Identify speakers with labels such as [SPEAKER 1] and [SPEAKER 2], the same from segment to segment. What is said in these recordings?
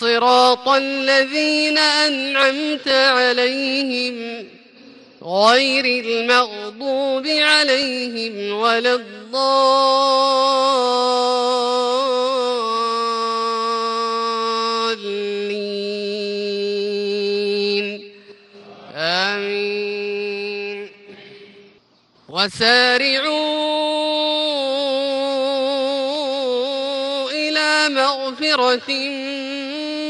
[SPEAKER 1] صراط الذين أنعمت عليهم غير المغضوب عليهم ولا الضالين. آمين. وسارعوا إلى مغفرة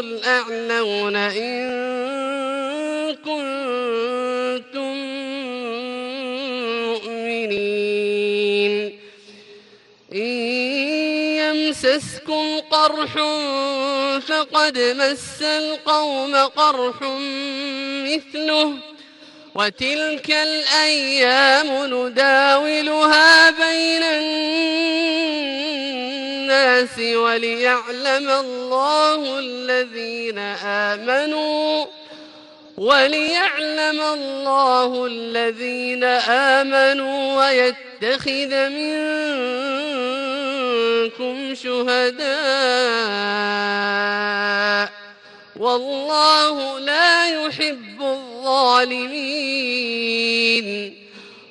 [SPEAKER 1] الأعلون إن كنتم مؤمنين. إن يمسسكم قرح فقد مس القوم قرح مثله وتلك الأيام نداولها بين الناس. وليعلم الله الذين آمنوا وليعلم الله الذين آمنوا ويتخذ منكم شهداء. والله لا يحب الظالمين.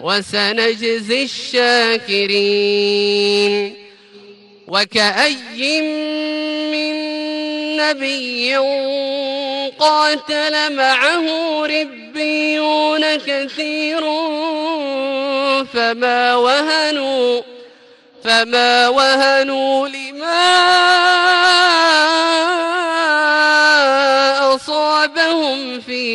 [SPEAKER 1] وسنجزي الشاكرين. وكأي من نبي قاتل معه ربيون كثير فما وهنوا فما وهنوا لما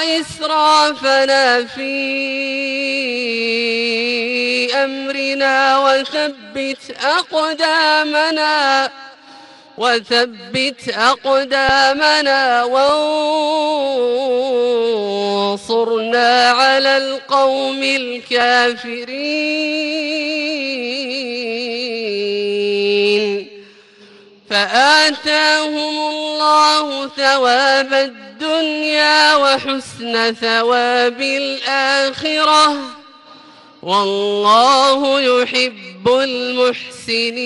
[SPEAKER 1] وإسرافنا في أمرنا وثبت أقدامنا وثبت أقدامنا وانصرنا على القوم الكافرين. فآتاهم الله ثواب الدنيا وحسن ثواب الآخرة. والله يحب المحسنين.